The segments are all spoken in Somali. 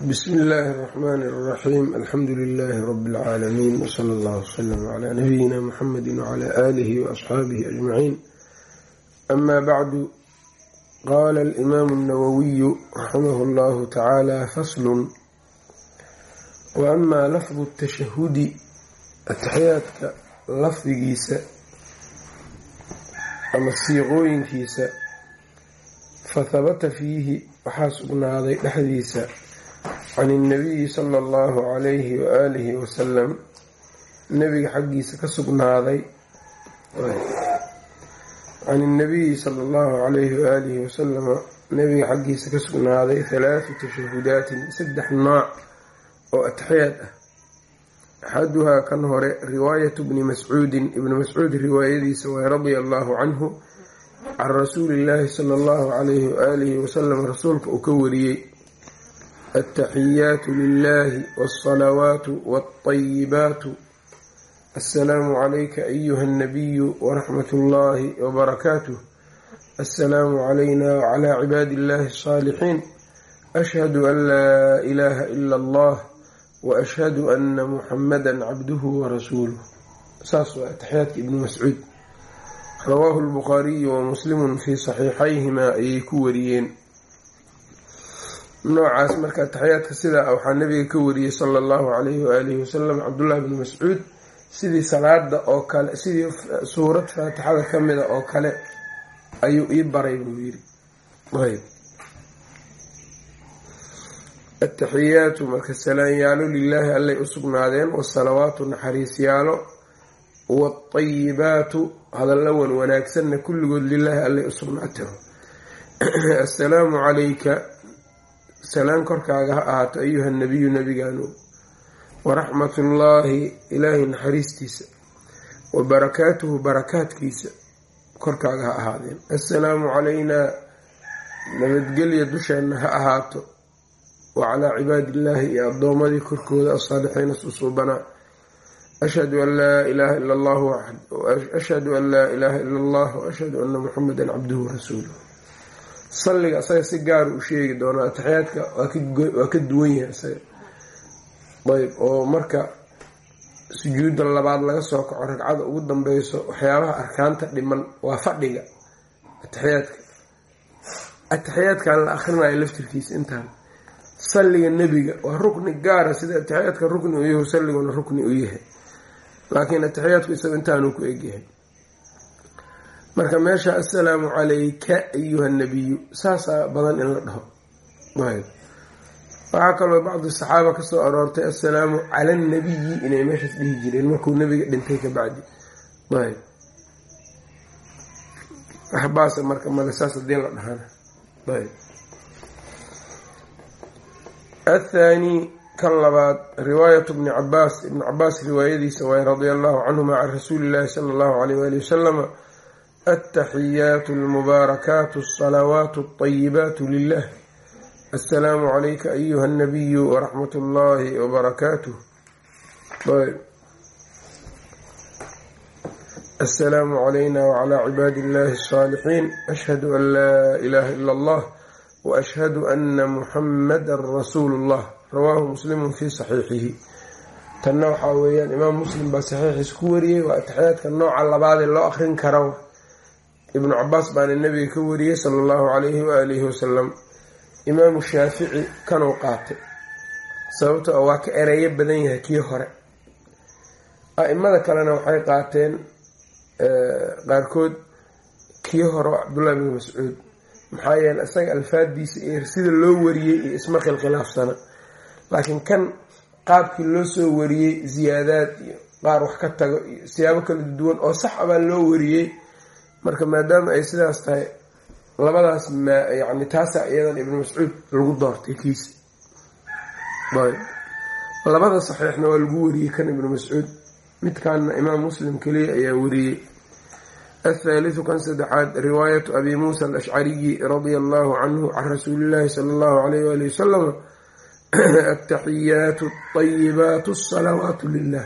bsmi illaahi اraxmaani اraxiim alxamdu lilaahi rabi اlcaalamiin wsala allah wslm cla nabiyina muxamedi wcla aalihi waasxaabihi ajmaciin ama bacdu qaala alimaamu اnawawiyu raximahu llahu tacaala faslun waama lafdu tashahudi ataxiyaadka lafdigiisa ama siiqooyinkiisa fahabata fiihi waxaa sugnaaday dhexdiisa can ilnabiyi sala allahu calayhi waaalihi wasalam nabiga xaggiisa ka sugnaaday can ilnabiyi sala allahu calayhi waaalihi wasalama nabiga xaggiisa ka sugnaaday halaatu tashahudaatin saddex nooc oo ataxiyaad ah axaduhaa kan hore riwaayatu bni mascuudin ibni mascuud riwaayadiisa waay radia allahu canhu can rasuuli illaahi sala allahu calayhi waaalihi wasalam rasuulka uu ka wariyey altaxiyaatu lilahi walsalawaatu walطayibaatu assalaamu calayka ayuha alnabiyu waraxmat ullahi wabarakaatuh assalaamu calayna wacalaa cibaadi illahi alsaalixiin ashhadu an laa ilaaha ila allah waashhadu ana muxamada cabduhu warasuuluh saas waa ataxiyaadka ibni mascuud rawaahu lbukhaariyu wa muslimun fii saxiixayhimaa ayay ku noocaas marka ataxiyaadka sidaa waxaa nabiga ka wariyey sala allahu calayhi waalihi wasalam cabdullahi bni mascuud sidii salaada oo kale sidii suurad faatixada ka mida oo kale ayuu ii baray buu yiri ayb ataxiyaatu marka salaanyaalo lilaahi allay u sugnaadeen wasalawaatu naxariisyaalo waatayibaatu hadalla wan wanaagsanna kulligood lilaahi allay u sugnaatee assalaamu calayka salaan korkaaga ha ahaato ayuha nabiyu nabigaanu waraxmatullaahi ilaahay naxariistiisa wa barakaatuhu barakaadkiisa korkaaga ha ahaadeen. Assalaamu calaynaa nabadgelya dusheenna ha ahaato wa calaa cibaadillaahi iyo addoomadii korkooda asaalixiina susuubanaa ashhadu an laa ilaaha ila allah ashhadu an laa ilaaha ila allah waashhadu ana muxamedan cabduhu warasuuluh salliga asaga si gaaru u sheegi doonaa ataxiyaadka waa ka duwan yahay isaga ayb oo marka sujuudda labaad laga soo kaco ragcada ugu dambeyso waxyaabaha arkaanta dhiman waa fadhiga ataxiyaadka ataxiyaadkan la akrinayo laftirkiisa intaan. Salliga nebiga waa rukni gaara sida ataxiyaadka rukni u yahu salliguna rukni u yahay. Laakiin ataxiyaadku isaga intaanuu ku egyahay marka meesha assalaamu calayka ayuha nabiyu saasaa badan in la dhaho. Waxaa kaloo bacdi saxaaba ka soo aroortay assalaamu cala annabiyi inay meeshaas dhihi jireen. Markuu nabiga dhintay ka bacdi. Ayb waxbaasa marka male saas haddii la dhahana ayb athaani kan labaad riwaayatu bni cabaas ibni cabaas riwaayadiisa waay radia allahu canhuma can rasuuli illaahi sala allahu alayh waali wasalama altaxiyaatu almubaarakaatu alsalawaatu alطayibaatu lilah assalaamu calayka ayuha alnabiyu waraxmat ullaahi wabarakaatuh assalaamu calayna wacalaa cibaadi illahi alsaalixiin ashhadu an laa ilaaha ila allah waashhadu ana muxamada rasuulu llah rawaahu muslimu fii saxiixihi tanna waxaa weeyaan imaam muslim baa saxiixiis ku wariyey waa ataxiyaadka nooca labaadee loo akrin kara ibnu cabaas baana nabiga ka wariyey sala allahu calayhi waaalihi wasalam imaamu shaafici kanuu qaatay. Sababto oo waa ka ereeyo badan yahay kii hore. A-imada kalena waxay qaateen qaarkood kii hore cabdullahi bni mascuud. Maxaa yeele isaga alfaadiisa iyo sida loo wariyey iyo isma khilkhilaafsana. Laakiin kan qaabkii loo soo wariyey ziyaadaad iyo qaar wax ka tago iyo siyaabo kala duwan oo sax abaa loo wariyey marka maadaama ay sidaas tahay labadaas yani taasaa iyadan ibnu mascuud lagu doortay kiisa labada saxiixna waa lagu wariyey kan ibnu mascuud. Midkaanna imaam muslim keliya ayaa wariyey. Athaalithu kan saddexaad riwaayatu abi muusa alashcariyi radia allahu canhu can rasuuliillaahi sala allahu alayh waali wasalam ataxiyaatu alطayibaatu asalawaatu lilah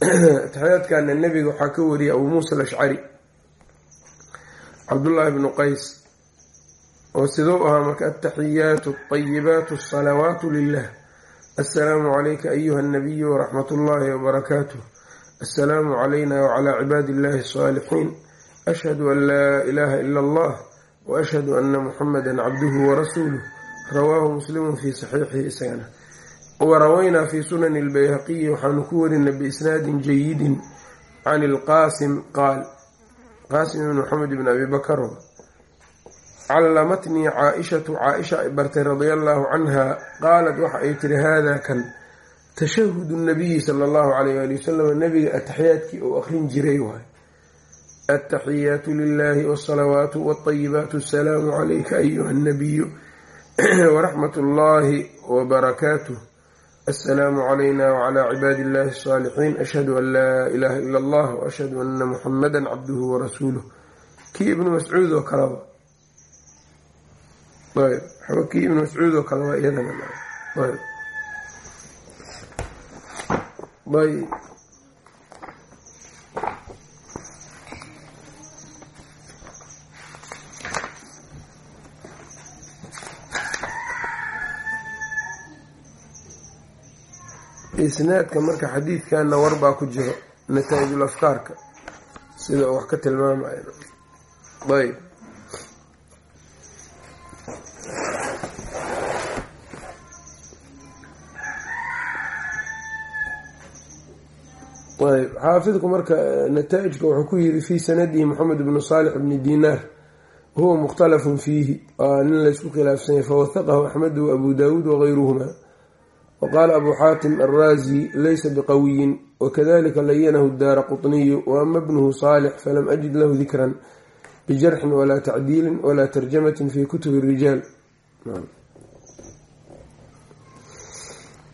ataxiyaadkana nebiga waxaa ka wariyay abuu muusa alashcari cabdullaahi bnu qays oo siduu ahaa marka altaxiyaatu alطayibaatu asalawaatu lilah assalaamu calayka ayuha alnabiyu waraxmat ullaahi wabarakaatuh assalaamu calayna wacalaa cibaadi illahi asaalixiin ashhadu an laa ilaaha ila allah waashhadu ana muxamada cabduhu warasuuluh rawaahu muslimu fii saxiixihi isagana. Warawaynaa fii sunani lbayhaqiyi waxaanu ku warinay biisnaadin jayidin can ilqaasim qaal qaasim ibn maxamed ibn abi bakaro callamatnii caa-ishatu caa-isha ay bartay radia allaahu canha qaalat waxa ay tiri haada kan tashahudu nabiyi sala allahu calayh ali wasalam nabiga ataxiyaadkii uu aqrin jiray waay altaxiyaatu lilahi wsalawaatu wاطayibaatu asalaamu calayka ayuha alnabiyu waraxmat ullaahi wbarakaatuh assalaamu calayna wclى cibaadi illahi الصaalixiin ashhadu an laa ilaha ila allah waashhadu ana muxamada cabduhu warasuuluh kii ibnu mascuud oo kaleba ayb kii ibnu mascuud oo kaleba iyadana isnaadka marka xadiidkana warbaa ku jiro nataa-ijul sida wax ka tilmaamayo. Ayb ayb xaafidku marka nataa-ijka wuxuu ku yiri fii sanadihi moxamed bnu saalix bni dinaar huwa mukhtalafun fiihi. Waa nin laysku khilaafsanyay fawahaqahu axmedu abu daawuud wagayruhuma wqaala abu xaatim alraazi laysa biqawiyin wakadalika layanahu daara quطniyu waama bnuhu saalix falam ajid lahu dikran bijarxin walaa tacdiilin walaa tarjamatin fi kutubi rijaal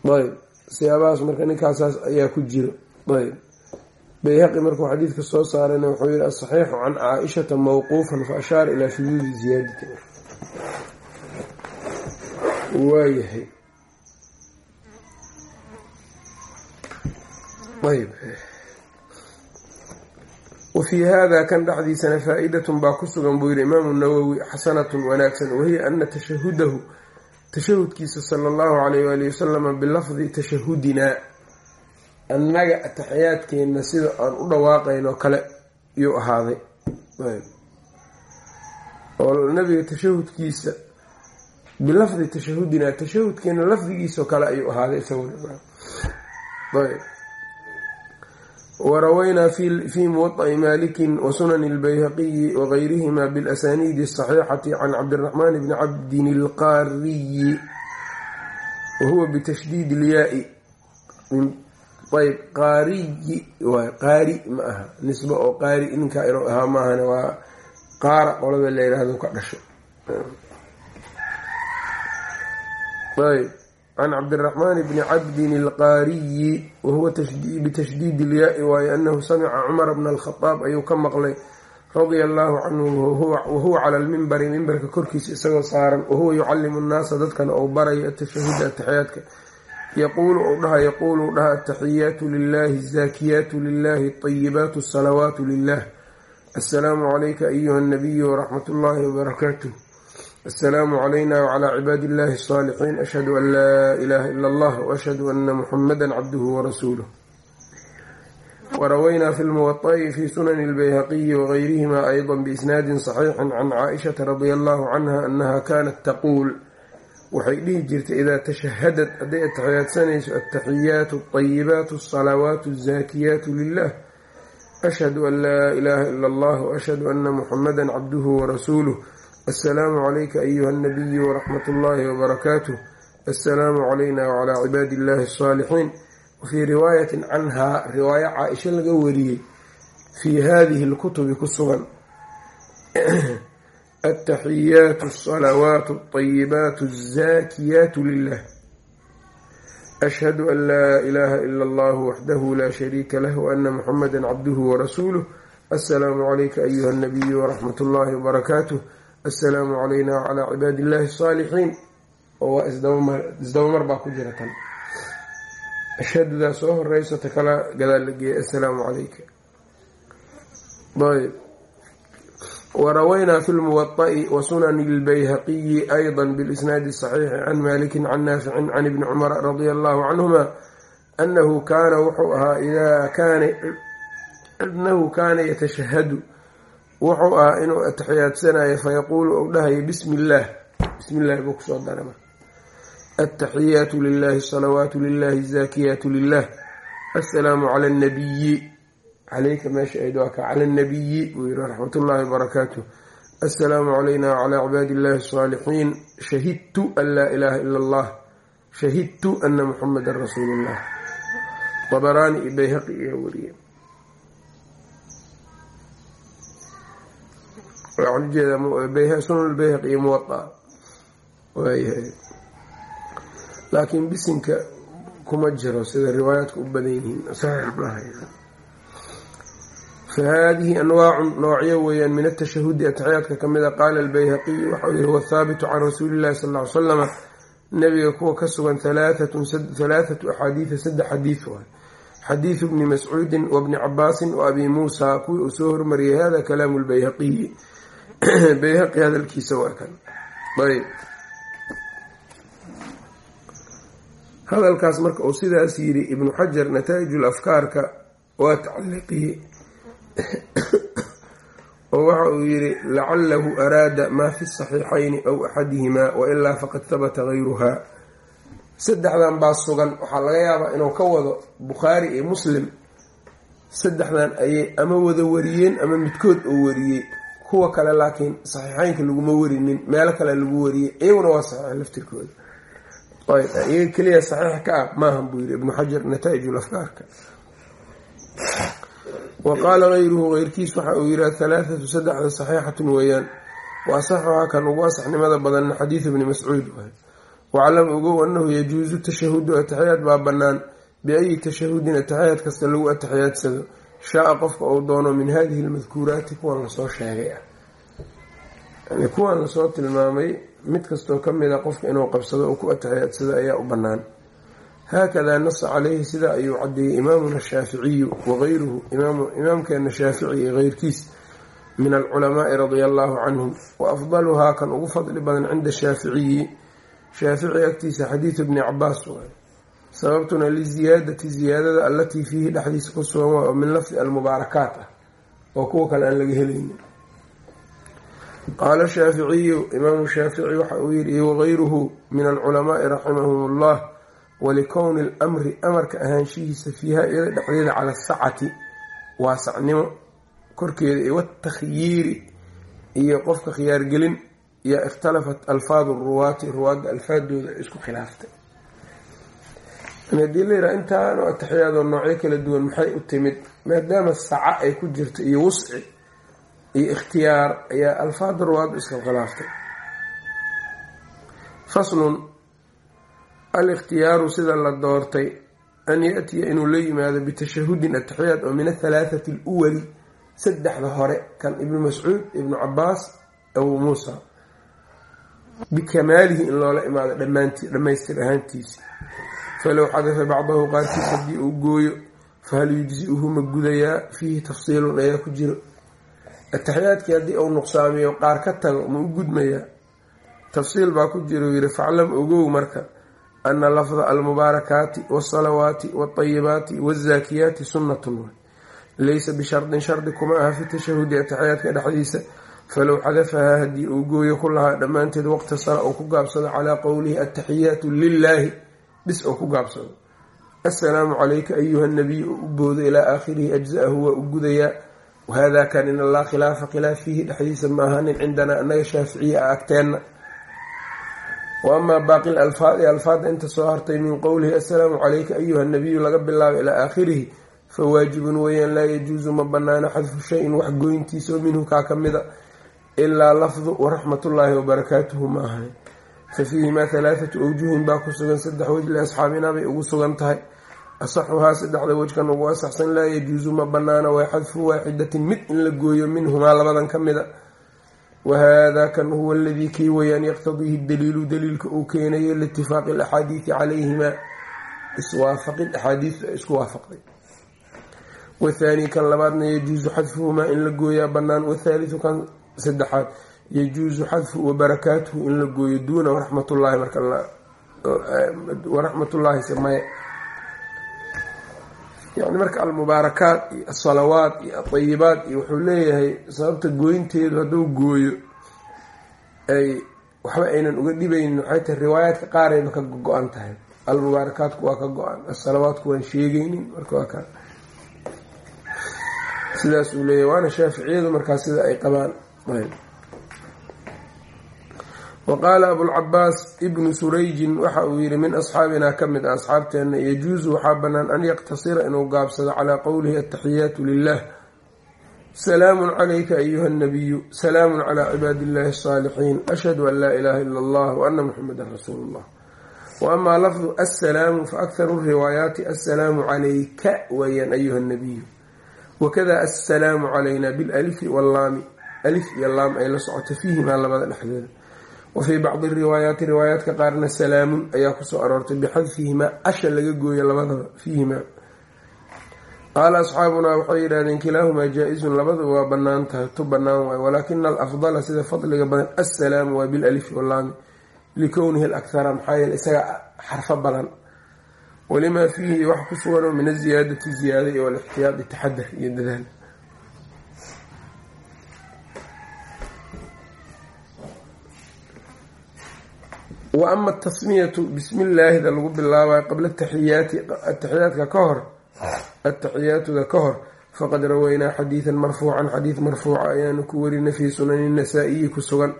ayb siyaabahaas marka ninkaasaas ayaa ku jiro ayb bayhaqi markuu xadiidka soo saarayna wuxuu yihi asaxiixu can caaishata mawquufan fa ashaara ilaa shuduudi ziyaadati waayahay wafii hada kan dhexdiisana faa-idatun baa ku sugan buu yihi imaamu nawowi xasanatun wanaagsan wahiya ana tashahudahu tashahudkiisa sala allahu calayh waali wasalama bilafdi tashahudinaa annaga ataxiyaadkeenna sida aan u dhawaaqaynoo kale yuu ahaaday oo nabiga tashahudkiisa bilafdi tashahudinaa tashahudkeena lafdigiisao kale ayuu ahaaday isagayb warawaynaa fi muwaطa'i maliki wasunani اlbayhaqiyi wagayrihima biاlasaniidi الصaxiixati can cabdiraxmaan bni cabdin اlqaariyi wahuwa bitashdiid اlyaai ayb qaariyi waay qaari ma aha nisba oo qaari ninkaa inuu ahaa maahana waa qaara qolada la yihahdo ka dhasho ayb can cabdiraxmaan bni cabdin alqaariyi wahuwa bitashdiid ilyaai waayo anahu samica cumara bna alkhadaab ayuu ka maqlay radia allaahu canhu wahuwa cala lmimbari mimbarka korkiisa isagoo saaran wahuwa yucalimu nnaasa dadkana ou barayo atashahuda ataxiyaadka yaquulu u dhaha yaquulu u dhaha ataxiyaatu lilahi azaakiyaatu lilahi ayibaatu asalawaatu lilah assalaamu calayka ayuha anabiyu waraxmat ullaahi wabarakaatuh asalaamu calayna wclى cibaadi illahi الصaalixiin ashhadu an laa ilaha ila allah washhadu ana muxamada cabduhu warasuuluh warawaynaa fi lmuwaطa'i fi sunani اlbayhaqiyi wagayrihima ayضa biisnaadi صaxiixi can caaishaةa radia allahu canha anaha kanat taquul waxay dhihi jirtay idaa tashahadat hadday ataxiyaadsanayso altaxiyaatu الطayibaatu الصalawaatu الzaakiyaatu lilah ashhadu an laa ilaha ila allah washhadu ana muxamada cabduhu warasuuluh asalaamu calayka ayuha alnabiyu waraxmat ullaahi wabarakaatuh assalaamu calayna wcalaa cibaadi illahi alsaalixiin wafii riwaayatin canhaa riwaayo caa-isho laga wariyey fii hadihi lkutubi ku sugan. Altaxiyaatu asalawaatu alطayibaatu alzaakiyaatu lilah ashhadu an laa ilaha ila allahu waxdahu laa shariika lah waana muxamada cabduhu warasuuluh assalaamu calayka ayuha alnabiyu waraxmat ullaahi wabarakaatuh assalaamu calayna wacalaa cibaadi illahi asaalixiin oo waa isdabamar baa ku jira tan. Shadudaa soo horeyso ta kala gadaal la geeyay assalaamu calayka ayb warawaynaa fi lmuwaطa'i wa sunani lbayhaqiyi ayضa bilisnaadi saxiixi can maliki can naaficin can ibni cumara radia allahu canhuma anahu kaana wuxuu ahaa idaa kaana anahu wuxuu ahaa inuu atixiyaadsanayo fayaquulu ou dhahayo bismi illaah bismi illahi buu ku soo darama altaxiyaatu lilahi asalawaatu lilahi azaakiyaatu lilah assalaamu cala alnabiyi caleyka meesha ayd waa ka cala alnabiyi buu yihi raxmat ullahi wabarakaatuh assalaamu calayna wacalaa cibaadi illahi asaalixiin shahidtu an laa ilaaha ila allah shahidtu ana muxamadan rasuulu llah dabaraani iyo bayhaqi iyo wariye waxaan u jeedaa sunan bayhaqi iyo muwaa laakiin bisinka kuma jiro sida riwaayaadka u badan yihiin. Saxiix maaha fa haadihi anwaacun noocyo weeyaan min atashahudi ataxiyaadka ka mida qaala albayhaqiyu waxau yihi wathaabitu can rasuuli illahi sal ly salama nabiga kuwa ka sugan halaathatu axaadiida saddex xadiid waay xadiidu bni mascuudin wabni cabaasin wa abi muusa kuwii uu soo hormariyay hada kalaamu lbayhaqiyi bayhaqi hadalkiisa waa kan ayb. Hadalkaas marka uu sidaas yiri ibnu xajar nataa'ijul afkaarka waa tacliiqiyey oo waxa uu yiri lacalahu araada maa fi saxiixayni aw axadihimaa wailaa faqad habata gayruha saddexdan baa sugan. Waxaa laga yaabaa inuu ka wado bukhaari iyo muslim. Saddexdan ayay ama wada wariyeen ama midkood oo wariyey kuwa kale laakiin saxiixeynka laguma warinin meelo kale lagu wariyey iyaguna waa saxiix laftirkooda. Iyaga keliya saxiix ka ah maahan buu yiri ibnu xajar nataa'ij afkaarka. Wa qaala gayruhu keyrkiis waxa uu yihi halaathatu saddexda saxiixatun weeyaan. Wa asaxuhaa kan ugu asaxnimada badanna xadiidu bni mascuud waay waclam ogow anahu yajuusu tashahudu ataxiyaad baa bannaan. Biayi tashahudin ataxiyaad kasta lagu atixiyaadsado shaa-a qofka uu doono min hadihi lmadkuuraati kuwan la soo sheegay. Ah yani kuwan la soo tilmaamay mid kastoo ka mid a qofka inuu qabsado oo ku atixiyaadsado ayaa u bannaan. Haakadaa nasa caleyhi sidaa ayuu cadeeyey imaamuna shaaficiyu wagayruhu imaamkeena shaafici iyo keyrkiis min alculamaai radia allahu canhum. Wa afdaluhaa kan ugu fadli badan cinda shaaficiyi. Shaafici agtiisa xadiidu bni cabaas waay sababtuna liziyaadati ziyaadada allatii fiihi dhexdiisa ku sugan waa oo min lafdi almubaarakaat ah oo kuwa kale aan laga helaynin. Qaala shaaficiyu imaamu shaafici waxa uu yihi wagayruhu min alculamaai raximahum ullah walikowni alamri amarka ahaanshihiisa fiiha iyada dhexdeeda cala asacati waasacnimo korkeeda iyo watakhyiiri iyo qofka khiyaargelin iyo ikhtalafat alfaadu ruwaati ruwaadda alfaadooda isku khilaaftay haddii la yiraha intaanu ataxiyaadoo noocyo kala duwan maxay u timid maadaama saca ay ku jirto iyo wusci iyo ikhtiyaar ayaa alfaada ruwaaddu iska khilaaftay. Faslun alikhtiyaaru sida la doortay an yaatiya inuu la yimaado bitashahudin ataxiyaad oo min athalaathati aluwali saddexda hore kan ibnu mascuud ibnu cabaas abu muusa. Bikamaalihi in loola imaado dhammaantii dhammaystir ahaantiisi falow xadafa bacdahu qaarkiis haddii uu gooyo fahal yujzi-uhu ma gudayaa fiihi tafsiilun ayaa ku jiro ataxiyaadkii haddii uu nuqsaamiyo qaar ka tago ma u gudmayaa tafsiil baa ku jira uu yihi faclam ogow marka ana lafda almubaarakaati waasalawaati waatayibaati waazaakiyaati sunnatun laysa bishardin shardi kuma aha fi tashahudi ataxiyaadka dhexdiisa falow xadafahaa haddii uu gooyo ku lahaa dhammaanteed waqta sala uu ku gaabsado calaa qowlihi ataxiyaatu lilaahi bis oo ku gaabsado assalaamu calayka ayuha nabiy u boodo ilaa aakhirihi ajza-ahu waa u gudayaa wahada kan in allah khilaafa khilaaf fiihi dhexdiisa ma ahanin cindanaa annaga shaaficiya a agteenna. Wa amaa baaqi lalfaadi alfaadda inta soo hartay min qowlihi assalaamu calayka ayuha nabiyu laga bilaabo ilaa aakhirihi fa waajibun weeyaan laa yajuusu ma banaano xadfu shayin wax goyntiisa oo minhu kaa ka mida ilaa lafdu waraxmatullaahi wabarakaatuhu ma ahayn fa fiihimaa halaathatu awjuhin baa ku sugan saddex wej liasxaabinaa bay ugu sugan tahay. Asaxuhaa saddexda wejkan ugu asaxsan laa yajuusu ma banaano waa xadfu waaxidatin mid in la gooyo minhumaa labadan ka mida. Wahada kan huwa aladii kii weyaan yaqtadiihi daliilu daliilka uu keenayo liitifaaqi alaxaadiidi calayhimaa iswaafaqid axaadiistu ay isku waafaqday. Wathaani kan labaadna yajuusu xadfuhumaa in la gooyaa bannaan. Wathaalitu kan saddexaad yajuusu xadfu wabarakaatuhu in la gooyo duuna waraxmatullaahi marka waraxmatullaahi sameye yani marka almubaarakaat iyo asalawaat iyo aayibaat iyo wuxuu leeyahay sababta gooynteedu hadduu gooyo ay waxba aynan uga dhibaynin waxay tahay riwaayaadka qaarayba ka go-an tahay. Almubaarakaatku waa ka go-an asalawaatku waan sheegaynin marka waa ka. Sidaas uu leeyahy waana shaaficiyadu markaa sida ay qabaan wa qaala abulcabaas ibnu surayjin waxa uu yihi min asxaabinaa ka mid a asxaabteenna yajuusu waxaa bannaan an yaqtasira inuu gaabsado calaa qowlihi ataxiyaatu lilah salaamun calayka ayuha nabiyu salaamun calaa cibaadi illahi asaalixiin ashhadu an laa ilaaha ila allah wa ana muxamedan rasuulu llah wa amaa lafdu assalaamu fa akharu riwaayaati assalaamu calayka weyaan ayuha nabiyu wakada assalaamu calayna bilalifi wallaami alif iyo laam ay la socoto fiihimaa labada dhexdooda wa fii bacdi riwaayaati riwaayaadka qaarna salaamun ayaa ku soo aroortay bixadfihimaa asha laga gooyo labadaba fiihimaa qaala asxaabunaa waxay yidhahdeen kilaahumaa jaa-izun labadaba waa bannaan tahay tu bannaan waayo walaakina alafdala sida fadliga badan assalaamu waa bilalifi wallaami likownihi alakhara maxaa yeele isaga xarfo badan walimaa fiihi wax ku suganoo min aziyaadati ziyaada iyo walixtiyaadi taxadar iyo dadaal wa ama atasmiyatu bismi illaahida lagu bilaabayo qabla ataxiyaati ataxiyaadka ka hor ataxiyaatuda ka hor faqad raweynaa xadiidan marfuucan xadiid marfuuca ayaanu ku warinay fii sunani nasaa-iyi ku sugan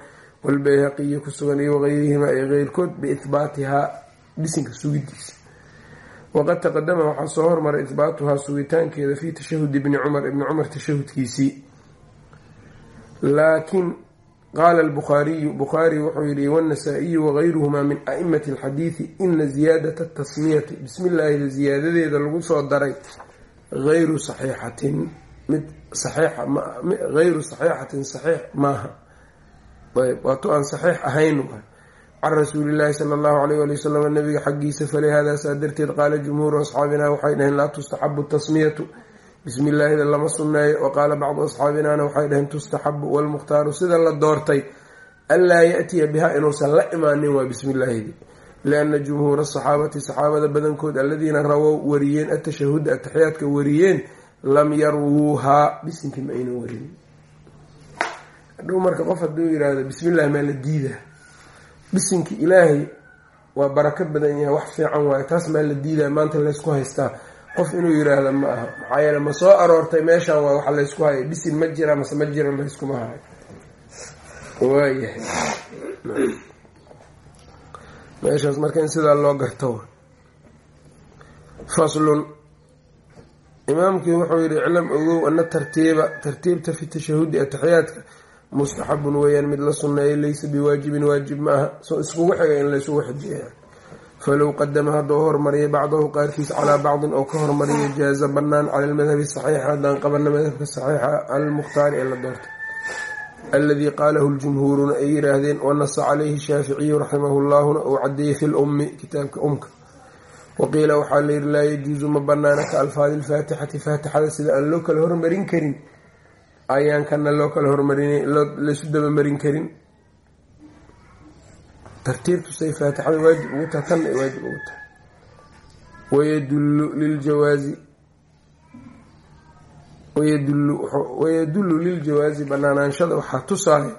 walbayhaqiyi ku sugan iyo waqayrihimaa iyo keyrkood biihbaatihaa bisinka sugidiisa. Waqad taqadama waxaa soo hormaray ihbaatuhaa sugitaankeeda fii tashahudi ibni cumar ibni cumar tashahudkiisii laakiin qaala albukhaariyu bukhaari wuxuu yihi wanasaa-iyu wagayruhumaa min aimati alxadiidi ina ziyaadata tasmiyati bismi illaahida ziyaadadeeda lagu soo daray ayru saxiixatin mid hayru saxiixatin saxiix maaha ayb waato aan saxiix ahayn can rasuulillaahi sala allahu alayh ali wasalam nabiga xaggiisa falihaadaa saa darteed qaala jumhuuru asxaabinaa waxay dhaheen laa tustaxabu tasmiyatu bismi illaahida lama sunneeyo wa qaala bacdu asxaabinaana waxay dhaheen tustaxabu walmukhtaaru sida la doortay anlaa yaatiya biha inuusan la imaanin waa bismi illaahidi lianna jumhuura asaxaabati saxaabada badankood aladiina rawow wariyeen atashahuda ataxiyaadka wariyeen lam yarwuuhaa bisinkii ma aynan warinin hadhow marka qof hadduu yihahdo bismi maa la diidaa. Bisinki ilaahay waa barako badan yahay wax fiican waayo. Taas maa la diidaa maanta laysku haystaa qof inuu yiraahdo ma aha. Maxaa yeele ma soo aroortay meeshaan waa waxa laysku hayo bisin ma jira mase ma jira layskuma hayo. Waayahay. Meeshaas marka in sidaa loo garto. Faslun. Imaamkii wuxuu yihi iclam ogow ana tartiiba tartiibta fi tashahudi ataxiyaadka mustaxabun weeyaan mid la sunneeyo laysa biwaajibin waajib ma aha. Soo iskugu xiga in laysugu xijiya falow qadama hadduu hormariyay bacdahu qaarkiis calaa bacdin oo ka hormariya jaaza bannaan cala almadhabi saxiixa haddaan qabana madhabka saxiixa almukhtaari ee la doortay aladii qaalahu ljumhuuruna ay yiraahdeen wanasa caleyhi shaaficiyu raximahu llaahuna uu cadeeyey fi lummi kitaabka umka waqiila waxaa layihi laa yajuusu ma banaana ka alfaadi lfaatixati faatixada sida aan loo kala hormarin karin ayaan kana loo kala hormarin laysu dabamarin karin tartiibtu say faatixada waajib ugu taha tanna ay waajib ugu tahay. Wayadullu liljawaazi wayadullu liljawaazi banaanaanshada waxaa tusaaya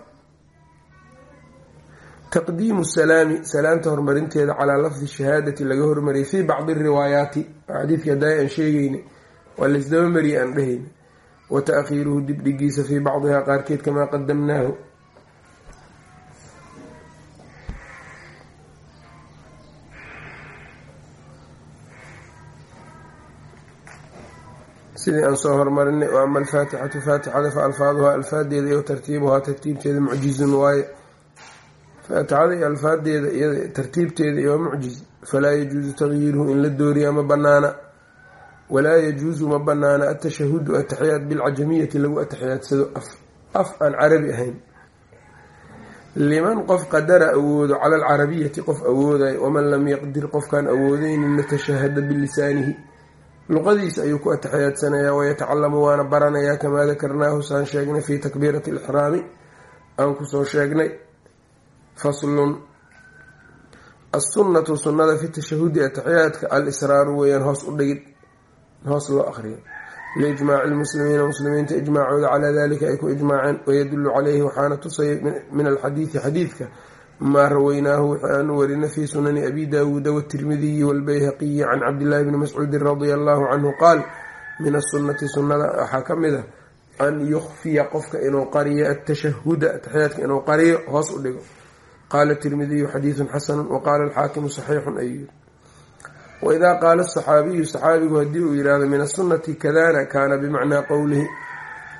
taqdiimu salaami salaamta horumarinteeda calaa lafdi shahaadati laga hormariyay fii bacdi riwaayaati xadiidka hadaa aan sheegeynay waa laysdabamariye aan dhehayna wa taakhiiruhu dibdhigiisa fii bacdihaa qaarkeed kamaa qadamnaahu sidii aan soo hormarinay wa ama alfaatixatu faatixada fa alfaaduhaa alfaadeeda iyo tartiibuhaa tartiibteeda mucjizun waaye. Faatixada iyo alfaadeeda iyada tartiibteeda iyo mucjiz falaa yajuusu tagyiiruhu in la dooriya ma banaana walaa yajuusu ma banaana atashahudu ataxiyaad bilcajamiyati lagu atixiyaadsado af aan carabi ahayn. Liman qof qadara awoodo cala alcarabiyati qof awoodayo waman lam yaqdir qofkaan awoodeynin natashahada bilisaanihi luqadiisa ayuu ku atixiyaadsanayaa wayatacalamu waana baranayaa kamaa dakarnaahu saan sheegnay fii takbiirati alixraami aan ku soo sheegnay faslun. Assunnatu sunnada fi tashahudi ataxiyaadka al-israaru weeyaan hoos u dhigid hoos loo aqriyo liijmaaci lmuslimiina muslimiinta ijmaacooda calaa dalika ay ku ijmaaceen wayadulu caleyhi waxaana tusaya min alxadiidi xadiidka maa rawaynaahu wixii aanu warina fii sunani abi daawuuda watirmidiyi walbayhaqiyi can cabdillahi bni mascuudin radia allahu canhu qaal min asunati sunnada waxaa ka mid a an yukfiya qofka inuu qariyo atashahuda ataxiyaadka inuu qariyo hoos u dhigo. Qaala tirmidiyu xadiidun xasanu waqaala alxaakimu saxiixun ayuu waidaa qaala asaxaabiyu saxaabigu haddii uu yidhaahdo min asunati kadana kaana bimacnaa qowlihi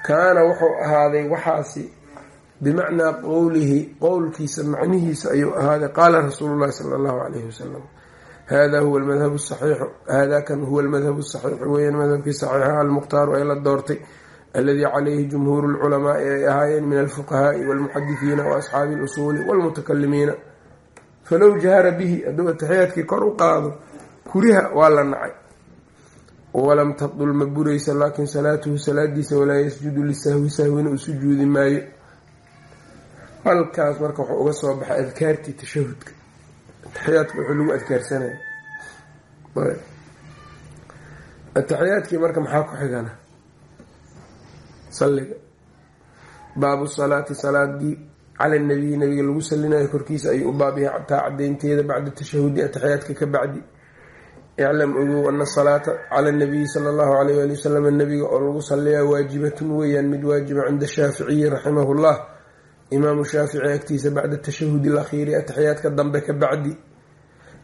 kaana wuxuu ahaaday waxaasi bimacnaa qowlihi qowlkiisa macnihiisa ayuu ahaaday. Qaala rasuulu llahi sala allahu calayhi wasalam hada huwa almadhabu saxiixu hada kan huwa almadhabu saxiixu weeyaan madhabkii saxiixa almukhtaaru ee la doortay aladii calayhi jumhuuru lculamaai ay ahaayeen min alfuqahaai walmuxadisiina waasxaabi alusuuli walmutakalimiina. Falow jahara bihi hadduu ataxiyaadkii kor u qaado kuriha waa la nacay. Walam tabdul ma buraysa laakin salaatuhu salaadiisa walaa yasjudu lisahwi sahwina u sujuudi maayo halkaas marka wuxuu uga soo baxay adkaartii tashahudka. Ataxiyaadka wuxuu lagu adkaarsanaya ataxiyaadkii marka maxaa ku xigana? Salliga. Baabu salaati salaadii cala nabiyi. Nabiga lagu salinayo korkiisa ayuu u baabyahay xataa cadeynteeda bacda tashahudi ataxiyaadka ka bacdi. Iclam ogow ana asalaata cala nabiyi sala allahu alayh ali wasalam nabiga oo lagu saliyaa waajibatun weeyaan mid waajiba cinda shaaficiyi raximahu llah imaamu shaafici agtiisa bacda tashahudi alakhiiri ataxiyaadka dambe ka bacdi.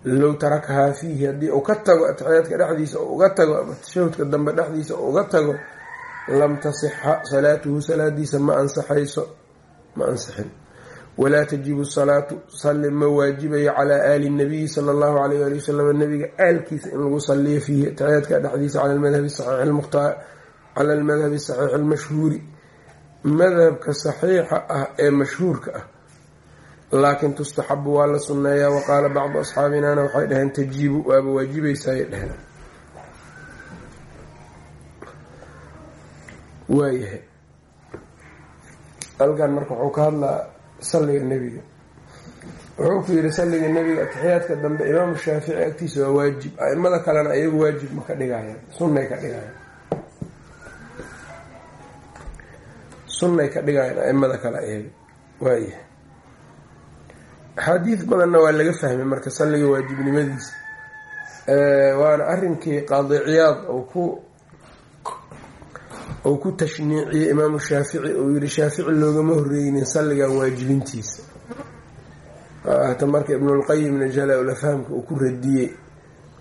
Low tarakahaa fiihi haddii uu ka tago ataxiyaadka dhexdiisa uga tago ama tashahudka dambe dhexdiisa uga tago lam tasixa salaatuhu salaadiisa ma ansaxayso ma ansixin walaa tajibu salaatu salli ma waajibayo calaa aali nabiyi sala allahu alayh ali wasalam nabiga aalkiisa in lagu saliyo fiihi ataxiyaadka dhexdiisa cala almadhabi saxiix mukhtaar cala almadhabi saxiix almashhuuri madhabka saxiixa ah ee mashhuurka ah. Laakin tustaxabu waa la sunneeyaa waqaala bacdu asxaabinana waxay dhaheen tajiibu waaba waajibaysaayay dheheen waayahay. Halkan marka wuxuu ka hadlaa salliga nebiga. Wuxuu ku yidhi salliga nebiga atixiyaadka dambe imaamu shaafici agtiisa waa waajib. A-imada kalena ayagu waajib ma ka dhigayaan sunnay ka dhigayaan sunnay ka dhigayaan a-imada kale ayaga waayahay axaadiis badanna waa laga fahmay marka salliga waajibnimadiisa. Waana arrinkii qaadi ciyaad oo ku ou ku tashniiciyey imaamu shaafici uu yihi shaafici loogama horreynin salligan waajibintiisa. Hata marka ibnulqayimna jalaa-ulafhamka uu ku radiyey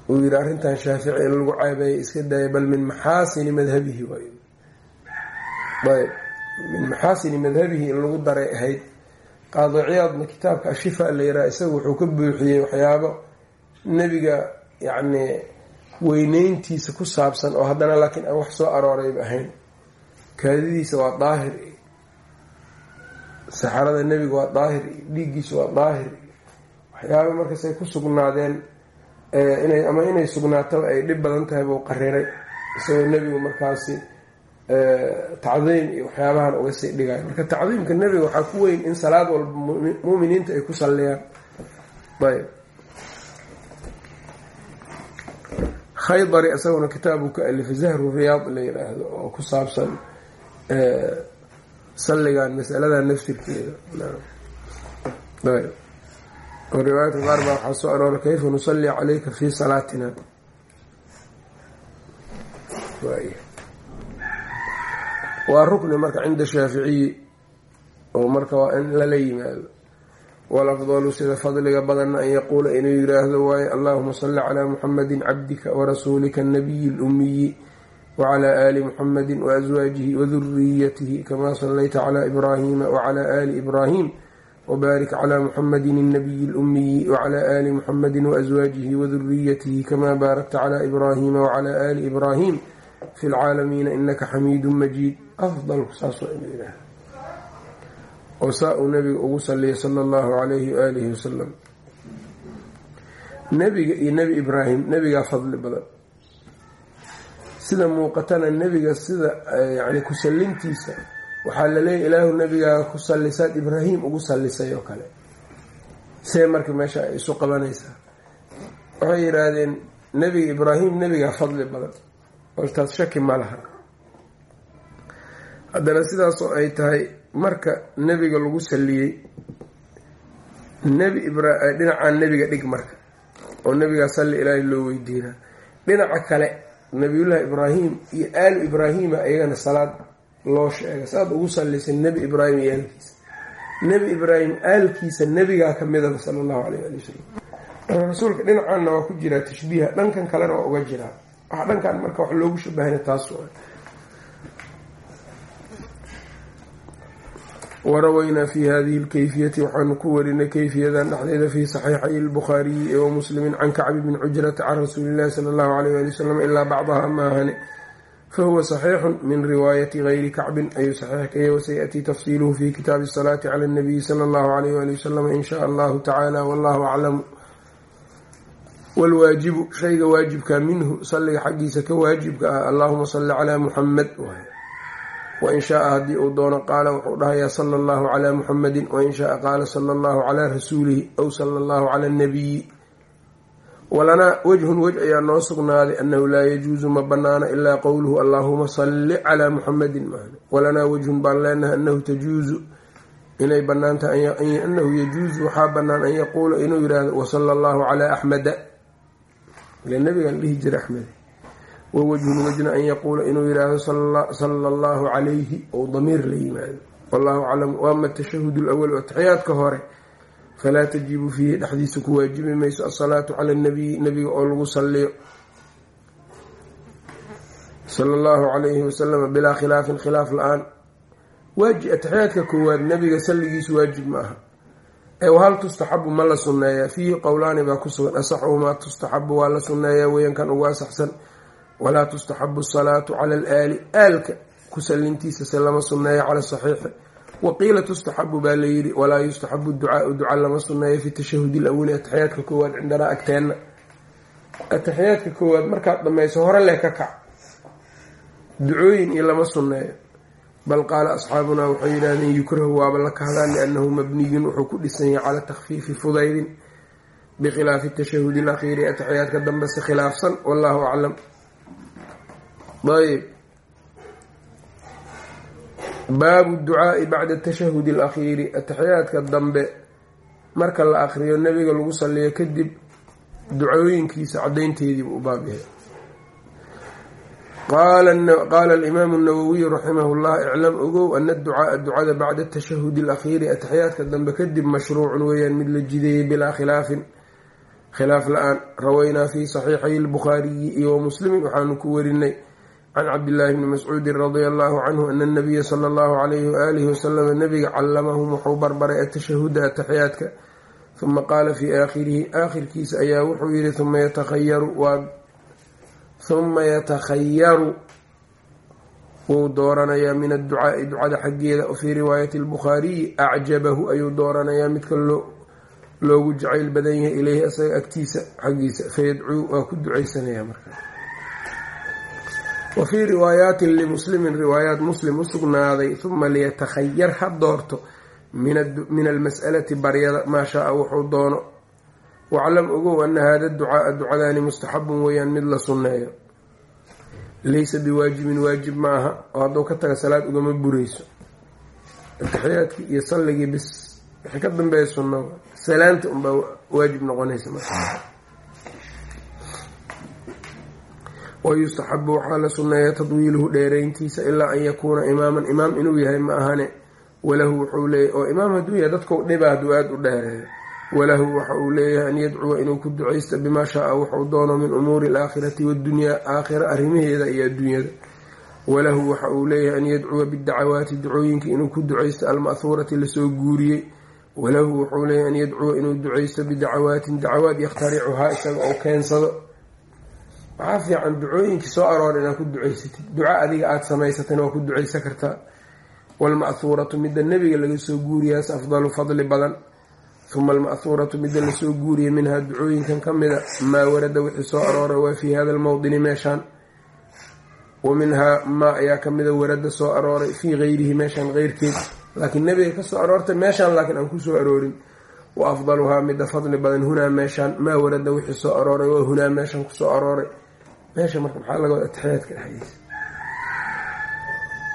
uu yihi arrintan shaafici in lagu ceebeeya iska daaya bal min maxaasini madhabihi waay ayb min maxaasini madhabihi in lagu daray ahayd. Qaadi ciyaadna kitaabka ashifa la yiraha isaga wuxuu ka buuxiyey waxyaabo nebiga yacni weyneyntiisa ku saabsan oo haddana laakiin aan wax soo aroorayba ahayn. Kaadidiisa waa daahir. Saxarada nebiga waa daahir. Dhiiggiisa waa daahir. Waxyaaba markaasay ku sugnaadeen inay ama inay sugnaataba ay dhib badan tahay buu qariray. Isagoo nebigu markaasi tacdiim iyo waxyaabahan uga sii dhigay. Marka tacdiimka nebiga waxaa ku weyn in salaad walba muuminiinta ay ku salliyaan ayb. Khaydari isaguna kitaabu ka alifay zahru riyaad la yiraahdo oo ku saabsan salligan masaladan naftirkeeda. Oo riwaayadka qaar baa waxaa soo aroora kayfa nusalli calayka fi salaatina waa rukni marka cinda shaaficiyi oo marka waa in lala yimaado walafdalu sida fadliga badanna an yaquula inuu yiraahdo waaye allahuma salli calaa muxamadi cabdika warasuulika anabiyi اlumiyi wclى ali muxamadi waaswaajihi waduriyatihi kama salayta cla ibrahima wcla ali ibrahim wbarik cla muxamadi الnabiyi اlumiyi wcla ali muxamadi waaswaajihi waduriyatihi kama baarakta cla ibrahima wcla ali ibrahim fi lcaalamiina inaka xamiidu majiid afdalku saasoo inuu yihahdo oo saa uu nabiga ugu saliyay sala allahu calayhi waalihi wasalam nebiga iyo nebi ibraahim nebigaa fadli badan sida muuqatana nebiga sida yani kusallintiisa waxaa laleeyahy ilaahu nabigaaga ku sallisaad ibraahim ugu sallisay oo kale see marka meesha ay isu qabanaysaa waxay yidhaahdeen nebiga ibraahim nebigaa fadli badan hortaas shaki ma laha. Haddana sidaasoo ay tahay marka nebiga lagu salliyey nebi dhinacaan nebiga dhig marka oo nebigaa salli ilaahay loo weydiinaa dhinaca kale nabiyullaahi ibraahim iyo aalu ibraahima iyagana salaad loo sheegay. Saad ugu sallisay nebi ibraahim iyo aalkiisa. Nebi ibraahim aalkiisa nebigaa ka midaba sala allahu caleyh ali wasalam rasuulka dhinacaanna waa ku jiraa tashbiiha dhankan kalena waa uga jiraa waxa dhankan marka wax loogu shabahana taas warawaynaa fi hadihi lkayfiyati waxaanu ku warinay kayfiyadan dhexdeeda fi saxiixay lbukhaariyi wa muslimi can kacbi bni cujrata can rasuuli illahi sala allahu alayh ali wasalam ilaa bacdaha maahane fahuwa saxiixun min riwaayati gayri kacbin ayuu saxiix kaya wasayatii tafsiiluhu fi kitaabi asalaati cala nabiyi sala allahu alayh ali wasalam in shaa allahu tacaala wallahu aclamu wlwaajibu shayga waajibka minhu salliga xaggiisa ka waajibka ah allahuma salli calaa muxamed wain shaaa haddii uu doono qaala wuxuu dhahayaa sala allahu calaa muxamedin wain shaaa qaala sala allahu calaa rasuulihi aw sala allahu cala nabiyi walanaa wejhun wej ayaa noo sugnaaday annahu laa yajuusu ma banaana ilaa qowluhu allaahuma salli calaa muxamedin walanaa wejhun baan leenahay anahu tajuusu inay bannaan tahay anahu yajuusu waxaa banaan an yaquula inuu yihahdo wasala allahu calaa axmeda ila nabigaan dhihi jira axmed. Wawajhun wejna an yaquula inuu yidhaahdo sala allahu calayhi ou damiir la yimaado. Wallahu aclam waama tashahud lawal ataxiyaadka hore falaa tajibu fiihi dhexdiisa ku waajibi mayso. Asalaatu cala nabiyi nabiga oo lagu saliyo sala allahu calayhi wasalam bilaa khilaafin khilaaf la'aan. Waaji ataxiyaadka koowaad nabiga salligiisu waajib ma aha. ee wahal tustaxabu ma la sunneeyaa? Fiihi qowlaani baa ku sugan asaxuhumaa tustaxabu waa la sunneeyaa weyankan ugu asaxsan. Walaa tustaxabu asalaatu cala alaali aalka ku sallintiisa se lama sunneeyo cala saxiixi waqiila tustaxabu baa layidhi walaa yustaxabu ducaau duca lama sunneeyo fi tashahudi lawali ataxiyaadka koowaad cindanaa agteenna ataxiyaadka koowaad markaad dhammayso hore leh ka kac. Ducooyin iyo lama sunneeyo bal qaala asxaabunaa waxay yidhahdeen yukrahu waaba la kahdaa liannahu mabniyun wuxuu ku dhisan yahay calaa takhfiifi fudaydin bikhilaafi tashahudi alakhiiri ataxiyaadka dambe si khilaafsan wallahu aclam ayb baabu ducaai bacda tashahudi alakhiiri ataxiyaadka dambe marka la akriyo nebiga lagu saliyo kadib ducooyinkiisa cadaynteediibu u baab yahay qaala alimaamu nawowiyu raximah llah iclam ogow ana ducaaa ducada bacda tashahudi alakhiiri ataxiyaadka dambe kadib mashruucun weeyaan mid la jideeyey bilaa khilaafin khilaaf la'aan rawaynaa fi saxiixay lbukhaariyi iyo wamuslimin waxaanu ku warinay can cabdillaahi bni mascuudin radia allahu canhu ana anabiya sala allahu calayhi waaalihi wasalama nabiga callamahum wuxuu barbaray atashahuda ataxiyaadka uma qaala fii aakhirihi aakhirkiisa ayaa wuxuu yihi uma yatakhayaru waa huma yatakhayaru wuu dooranayaa min adducaai ducada xaggeeda fii riwaayati albukhaariyi acjabahu ayuu dooranayaa midka loogu jacayl badan yahay ileyhi asaga agtiisa xaggiisa fayadcuu waa ku ducaysanaya marka wa fii riwaayaatin limuslimin riwaayaat muslim u sugnaaday huma liyatakhayar ha doorto min almas'alati baryada maa shaa-a wuxuu doono waclam ogow ana hada ducaaa ducadaani mustaxabun weeyaan mid la sunneeyo. Laysa biwaajibin waajib ma aha oo hadduu ka taga salaad ugama burayso. Ataxiyaadkii iyo salligii bis wixii ka dambeeya sunno salaanta unbaa waajib noqonaysa marka. Wayustaxabu waxaa la sunneeya tadwiiluhu dheerayntiisa ilaa an yakuuna imaaman. Imaam inuu yahay ma ahane walahu wuxuu leeyahy oo imaam hadduu yahay dadkau dhiba hadduu aada u dheereeyo walahu waxa uu leeyahay an yadcuwa inuu ku ducaysta bimaa shaa-a wuxuu doono min umuuri alaakhirati waddunyaa aakhira arrimaheeda iyo adduunyada. Walahu waxa uu leeyahay an yadcuwa bidacawaati ducooyinka inuu ku ducaysto alma'huurati la soo guuriyey. Walahu wuxuu leeyahay an yadcuwa inuu ducaysto bidacawaatin dacawaad yakhtaricuhaa isaga oo keensado. Waxaa fiican ducooyinkii soo aroor inaad ku ducaysatid. Duca adiga aada samaysatana waa ku ducaysan kartaa. Waalma'huuratu midda nebiga laga soo guuriyaas afdalu fadli badan uma alma'huuratu midda la soo guuriyay minhaa ducooyinkan ka mida maa warada wixii soo aroora waa fii hada almowdini meeshaan wa minhaa maa ayaa kamida warada soo arooray fii gayrihi meeshaan keyrkeed laakiin nebiga ka soo aroortay meeshaan laakiin aan ku soo aroorin wa afdaluhaa midda fadli badan hunaa meeshaan maa warada wixii soo arooray waa hunaa meeshaan ku soo arooray meesha marka maxaa laga wada ataxiyaadka dhexdiisa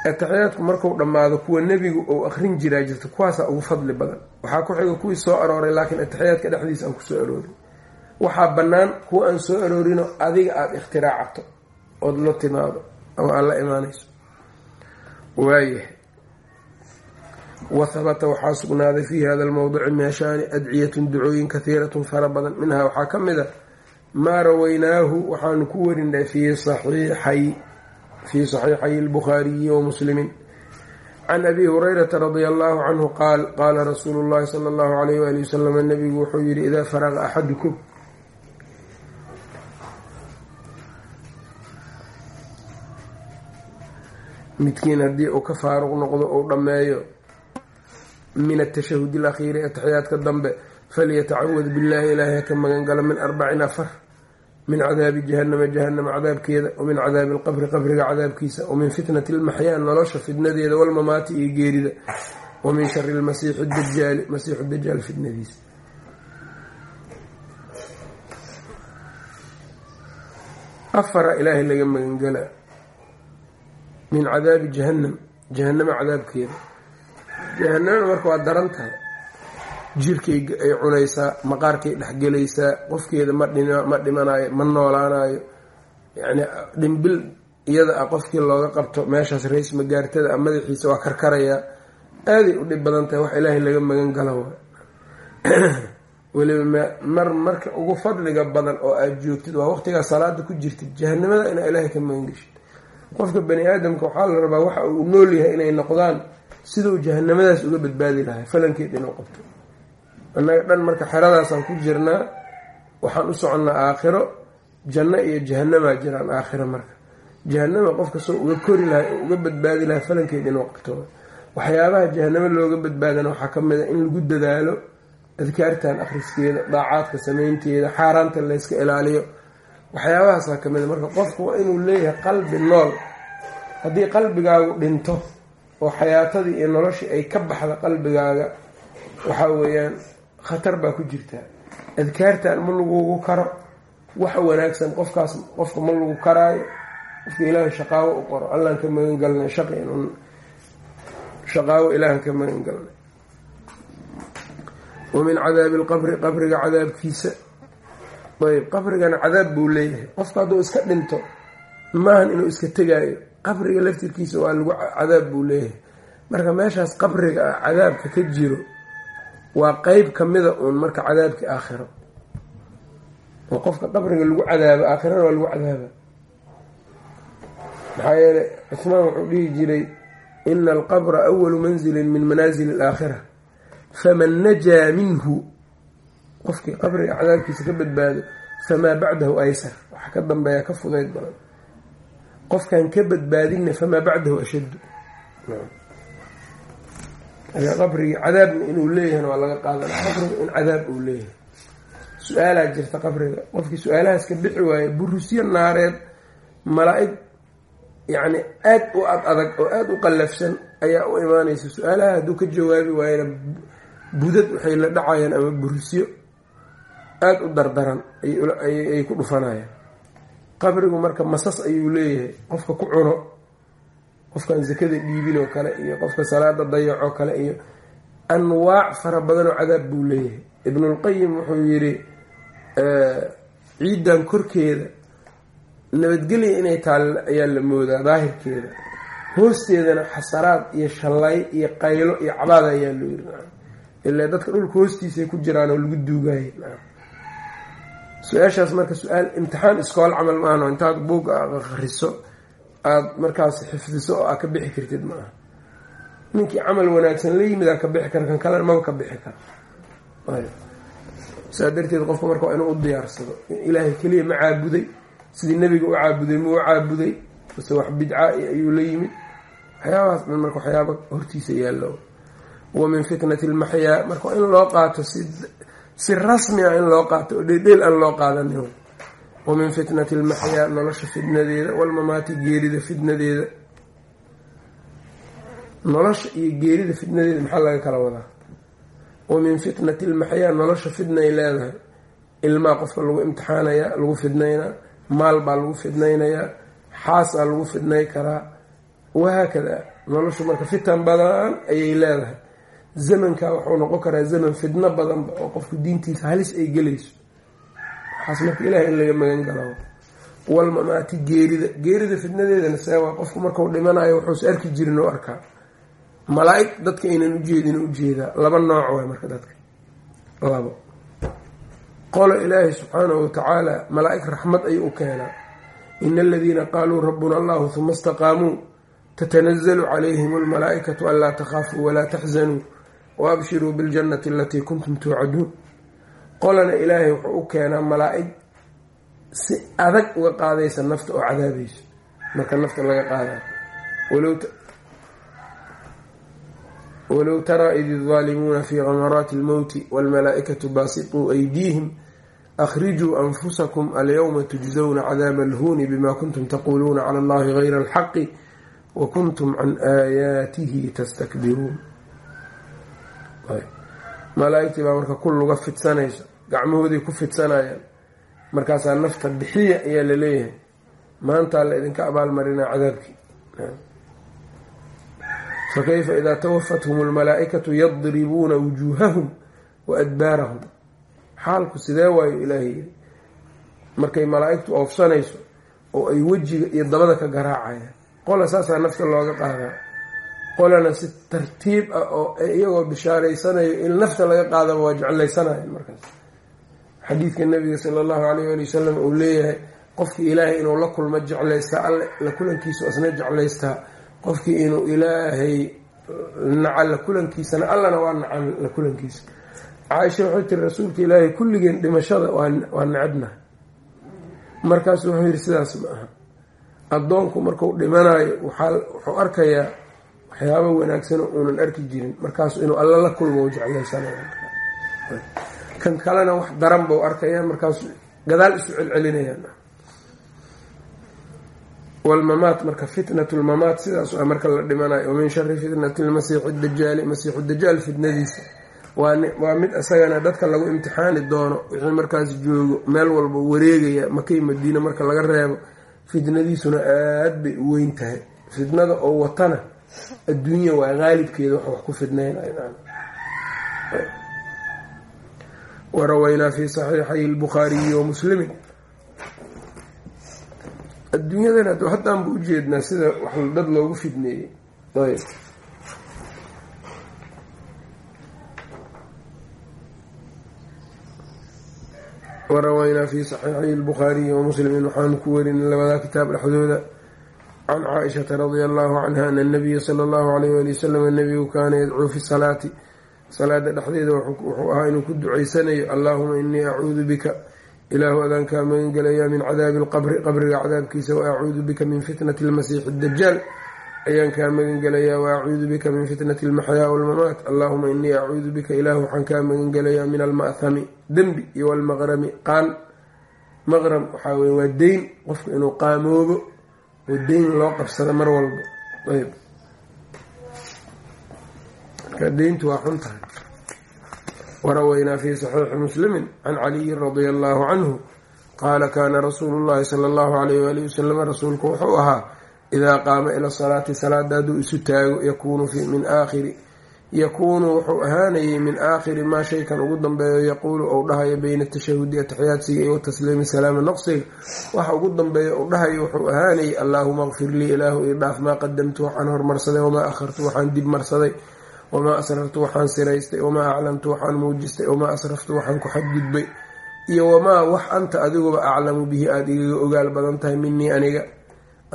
ataxiyaadku marku dhammaado kuwa nebigu uu akrin jiraa jirta kuwaasaa ugu fadli badan. Waxaa ku xiga kuwii soo arooray laakiin ataxiyaadka dhexdiisa aan ku soo aroorin. Waxaa bannaan kuwa aan soo aroorino adiga aada ikhtiraacto ood la timaado ama aad la imaanayso. Waayahay wa habata waxaa sugnaaday fii hada almowdici meeshaani adciyatun ducooyin kahiiratun fara badan. Minhaa waxaa ka mid a maa rawaynaahu waxaanu ku warinay fii saxiixay fii saxiixay albukhaariyi wa muslimin can abi hurayrata radia allahu canhu qaal qaala rasuulu llahi sala allahu alayh waali wasalam nabigu wuxuu yihi idaa faraqa axadukum midkiin haddii uu ka faaruq noqdo ou dhammeeyo min atashahud alakhiiri ataxiyaadka dambe falyatacawad billahi ilaahay haka magangalo min arbacin afar min cadaabi jahanama jahanama cadaabkeeda wa cadaabi alqabri qabriga cadaabkiisa wa min fitnati almaxyaa nolosha fitnadeeda walmamaati iyo geerida wa shari lmasiixi dajaali masiixu dajaal fitnadiisa. Afara ilaahay laga magangala min cadaabi jahannam jahanamo cadaabkeeda. Jahanamana marka waa daran tahay jirkay ay cunaysaa maqaarkay dhexgelaysaa qofkeeda ma ma dhimanayo ma noolaanayo yacni dhimbil iyada ah qofkii looga qabto meeshaas rays magaartada a madaxiisa waa karkarayaa aaday u dhib badan tahay wax ilaahay laga magan gala wa weliba mar marka ugu fadliga badan oo aada joogtid waa waqtigaa salaada ku jirtid jahanamada inaa ilaahay ka magan geshid. Qofka bani aadamka waxaa la rabaa waxa uu nool yahay inay noqdaan siduu jahanamadaas uga badbaadi lahay falankeed inuu qabto annaga dhan marka xeradaasaan ku jirnaa waxaan u soconnaa aakhiro janno iyo jahanamaa jiraan aakhiro marka. Jahanama qofka soo uga kori lahay oo uga badbaadi lahay falankeed inuu qabto waxyaabaha jahanamo looga badbaadana waxaa ka mid a in lagu dadaalo adkaartan akhriskeeda daacaadka samaynteeda xaaraanta layska ilaaliyo. Waxyaabahaasaa ka mid a marka qofku waa inuu leeyahay qalbi nool. Haddii qalbigaagu dhinto oo xayaatadii iyo noloshii ay ka baxda qalbigaaga waxaa weeyaan khatar baa ku jirtaa adkaartan ma lagugu karo. Wax wanaagsan qofkaas qofka ma lagu karaayo. Qofka ilaahay shaqaawo u qoro. Allaan ka magan galnay shaqi inun shaqaawo ilaahan ka magan galnay. Wa cadaabi alqabri qabriga cadaabkiisa. Ayb qabrigana cadaab buu leeyahay. Qofka hadduu iska dhinto maahan inuu iska tegaayo qabriga laftirkiisa waa lagu cadaab buu leeyahay. Marka meeshaas qabriga ah cadaabka ka jiro waa qeyb kamida uun marka cadaabkii aakhiro. Oo qofka qabriga lagu cadaabo aakhirana waa lagu cadaaba. Maxaa yeelay cuhmaan wuxuu dhihi jiray ina alqabra awalu manzilin min manaasili alaakhira. Faman najaa minhu qofkii qabriga cadaabkiisa ka badbaado famaa bacdahu aysar. Waxa ka dambeeya ka fudayd badan. Qofkan ka badbaadinna famaa bacdahu ashaddu qabrigii cadaabna inuu leeyahayna waa laga qaadana qabriga in cadaab uu leeyahay. Su'aalaa jirta qabriga. Qofkii su'aalahaas ka bixi waaye burusyo naareed malaa-ig yacni aad u ad adag oo aada u qallafsan ayaa u imaanaysa. Su'aalaha hadduu ka jawaabi waayana budad waxay la dhacayaan ama burusyo aada u dardaran ayay ku dhufanayaan. Qabrigu marka masas ayuu leeyahay. Qofka ku cuno qofkan sakada dhiibin oo kale iyo qofka salaada dayacoo kale iyo anwaac fara badanoo cadaab buu leeyahay. Ibnulqayim wuxuu yidhi ciidan korkeeda nabadgelya inay taal ayaa la moodaa daahirkeeda. Hoosteedana xasaraad iyo shallay iyo qaylo iyo cabaad ayaa loo yiri ilaa dadka dhulka hoostiisay ku jiraan oo lagu duugaaye su'aashaas marka su'aal imtixaan iskool camal maahan oo intaad buug akhriso aada markaas xifdiso oo aad ka bixi kartid ma aha. Ninkii camal wanaagsan la yimid aa ka bixi kara kan kalena maba ka bixi kara saa darteed qofka marka waa inuu u diyaarsado. Ilaahay keliya ma caabuday. Sidii nebiga u caabuday ma u caabuday. Mase wax bidca ayuu la yimid. Waxyaabahaas dhan marka waxyaaba hortiisa yaallo. Wa min fitnati almaxyaa marka in loo qaato si si rasmi ah in loo qaato oo dheedheel aan loo qaadanin wa min fitnati almaxyaa nolosha fitnadeeda walmamaati geerida fitnadeeda. Nolosha iyo geerida fitnadeeda maxaa laga kala wadaa? Wa min fitnati almaxyaa nolosha fitnay leedahay. Ilmaa qofka lagu imtixaanayaa lagu fidnaynaa maal baa lagu fidnaynayaa xaasaa lagu fidnay karaa. Wahaakada noloshu marka fitan badan ayay leedahay. Zamanka wuxuu noqon karaa zaman fidno badanba oo qofku diintiisa halis ay gelayso waxaas marka ilaah in laga magan gala walmamaati geerida. Geerida fidnadeedana see waa qofku markau dhimanayo wuxuus arki jirin oo arkaa malaa-ig dadka aynan ujeedin u jeedaa laba nooc waay marka dadka. Labo. Qolo ilaahi subxaanahu watacaala malaa-ig raxmad ayuu u keenaa ina aladiina qaaluu rabbuna allahu huma istaqaamuu tatanazalu calayhim almalaa-ikatu anlaa takhaafuu walaa taxzanuu waabshiruu biljannati alatii kuntum tuucaduun qolana ilaahay wuxuu u keenaa malaa-ig si adag uga qaadaysa nafta oo cadaabayso marka nafta laga qaadayo walow taraa id idaalimuuna fii gamaraati almowti walmalaa-ikatu baasituu aydiihim akhrijuu anfusakum alyowma tujzawna cadaaba alhuuni bima kuntum taquuluuna cala allahi gayra alxaqi wa kuntum can aayaatihi tastakbiruun. Malaa-igtii baa marka ku luga fidsanayso gacmahoodii ku fidsanayaan markaasaa nafta bixiya ayaa la leeyahay. Maantaa la idinka abaalmarinaa cadaabkii fakayfa idaa tawafathum almalaa-ikatu yadribuuna wujuuhahum wa adbaarahum. Xaalku sidee waayo ilaahay? Markay malaa-igtu oofsanayso oo ay wejiga iyo dabada ka garaacayaan. Qola saasaa nafta looga qaadaa. Qolana si tartiib ah oo iyagoo bishaaraysanayo in nafta laga qaadaba waa jeclaysanayan markaas xadiidka nabiga sala allahu alayh ali wasalam uu leeyahay qofkii ilaahay inuu la kulmo jeclaystaa alle la kulankiisu isna jeclaystaa qofkii inuu ilaahay naca la kulankiisana allana waa nacan la kulankiisa. Caaisha waxay tiri rasuulka ilaahay kulligeen dhimashada waa necabnaha markaasu wuxuu yidhi sidaas ma aha. Addoonku marku dhimanayo wuxuu arkayaa waxyaaba wanaagsan uunan arki jirin. Markaasu inuu alla la kulmo jeclaysanaya kan kalena wax daran bau arkaya markaasu gadaal isu celcelinayaan. Walmamaat marka fitnat lmamaat sidaas a marka la dhimanayo. Wamin shari fitnati lmasiixi dajaali masiixu dajaal fitnadiisa. Waa mid isagana dadka lagu imtixaani doono wixii markaas joogo meel walba wareegaya makay madiine marka laga reebo fitnadiisuna aada bay u weyn tahay. Fitnada oo watana adduunya waa qaalibkeeda wax wax ku fidnaynay warawaynaa fi saxiixay lbukhaariyi wa muslimin adduunyadan haddaan ba ujeednaa sida wax dad loogu fidneeyey ayb warawaynaa fi saxiixay lbukhaariyi wa muslimin waxaanu ku werinay labadaa kitaab dhexdooda can caaishata radia allahu canha ana anabiya sala allahu alayh wali wasalam nabigu kaana yadcuu fi salaati salaada dhexdeeda wuxuu ahaa inuu ku ducaysanayo allaahuma inii acuudu bika. Ilaahu adaan kaa magan gelayaa min cadaabi alqabri qabriga cadaabkiisa wa acuudu bika min fitnati almasiixi dajaal ayaan kaa magan gelayaa wa acuudu bika min fitnati almaxyaa walmamaat. Allaahuma inii acuudu bika ilaahu waxaan kaa magan gelayaa min alma'hami dembi iyo walmaqrami qaan. Maqram waxaa weye waa deyn qofku inuu qaamoobo oo deyn loo qabsado mar walba. Ayb marka deyntu waa xun tahay. Warawaynaa fi saxiixi muslimi can caliyin radia allahu canhu qaala kaana rasuulu llahi sala allahu alayh waalihi wasalam rasuulku wuxuu ahaa idaa qaama ila salaati salaada hadduu isu taago yakuunu wuxuu ahaanayay min aakhiri maa shaykan ugu dambeeyo yaquulu ou dhahayo beyna tashahudi ataxiyaadsiga iyo watasliimi salaama naqsiga. Waxa ugu dambeeya uu dhahayo wuxuu ahaanayay allaahuma kfir lii ilaahu ii dhaaf maa qadamtu waxaan hormarsaday wamaa akhartu waxaan dib marsaday wamaa asrartu waxaan siraystay wamaa aclamtu waxaan muujistay wamaa asraftu waxaan ku xadgudbay iyo wamaa wax anta adiguba aclamu bihi aada igaga ogaal badan tahay minii aniga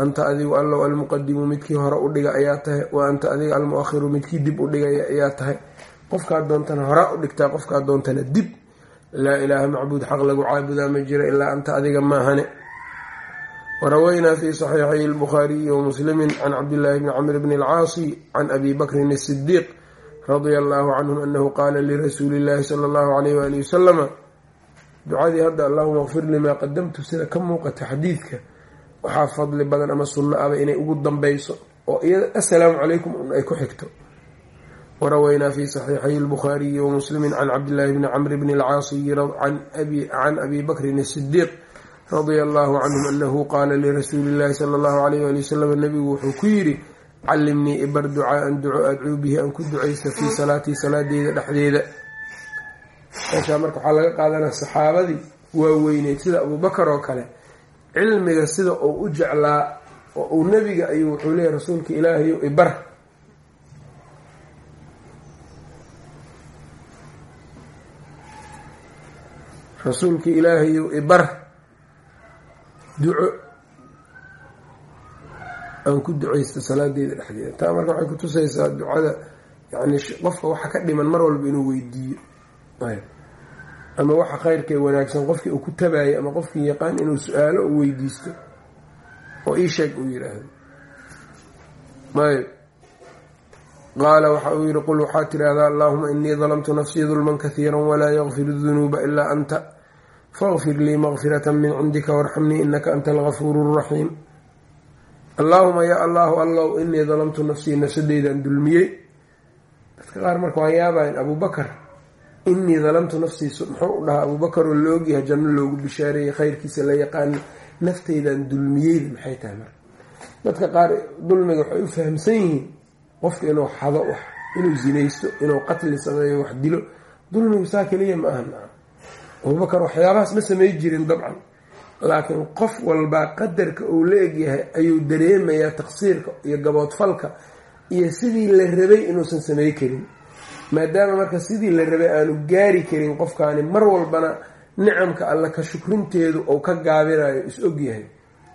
anta adigu allow almuqadimu midkii hore u dhiga ayaa tahay wa anta adiga almuakhiru midkii dib u dhigaya ayaa tahay qofkaad doontana horaa u dhigtaa qofkaad doontana dib laa ilaaha macbuud xaq lagu caabudaa ma jiro ilaa anta adiga maahane warawaynaa fi saxiixay lbukhaariyi wa muslimi can cabdillaahi bni camr bni alcaasi can abi bakrin asidiiq radia allahu canhum anahu qaala lirasuuli illaahi sala allahu alayh waali wasalama ducadii hadda allahuma kfir limaa qadamtu sida ka muuqata xadiidka waxaa fadli badan ama sunno aba inay ugu dambayso oo iyada assalaamu calaykum un ay ku xigto. Waraweynaa fi saxiixay lbukhaariyi wamuslimi can cabdillaahi bni camri bni alcaasiyi can abi bakrin asidiiq radia allahu canhum anahu qaala lirasuuli illahi sala allahu alayh ali wasalam nabigu wuxuu ku yidhi callimnii ibar ducaaan duco adcuu bihi aan ku ducaysta fii salaatii salaadeyda dhexdeeda. Meeshaa marka waxaa laga qaadanaa saxaabadii waaweyneyd sida abuubakar oo kale cilmiga sida uu u jeclaa oo uu nebiga ayuu wuxuu leeyahy rasuulka ilaahayo ibar rasuulka ilaahayow ibar duco aan ku ducaysta salaadeeda dhexdeeda. Taa marka waxay kutusaysaa ducada yani qofka waxa ka dhiman mar walba inuu weydiiyo. Ama waxa khayrkee wanaagsan qofkii uu ku tabaayay ama qofkii yaqaan inuu su'aalo u weydiisto oo ii sheeg uu yidhaahdo. Ayb. Qaala waxa uu yihi qul waxaad tidhaahdaa allaahuma inii dalamtu nafsii dulman kahiira walaa yakfiru dunuuba ilaa anta. Faqfir lii maqfirata min cindika warxamnii inaka anta algafuuru raxiim allaahuma yaa allahu allow inii dalamtu nafsii nafsadeydaan dulmiyey. Dadka qaar marka waa yaabayan abuubakar inii dalamtu nafsii muxuu u dhahaa abuubakar oo la ogyahay janno loogu bishaareeyey khayrkiisa la yaqaano nafteydaan dulmiyeyda maxay tahay marka? Dadka qaar dulmiga waxay u fahamsan yihiin qofka inuu xado wax inuu zinaysto inuu qatli sameeyo wax dilo. Dulmigu saa keliya ma ahan abubakar waxyaabahaas ma samey jirin dabcan laakiin qof walbaa qadarka uu la egyahay ayuu dareemayaa taqsiirka iyo gaboodfalka iyo sidii la rabay inuusan samey karin. Maadaama marka sidii la rabay aanu gaari karin qofkaani mar walbana nicamka alle ka shukrinteedu uu ka gaabinayo is ogyahay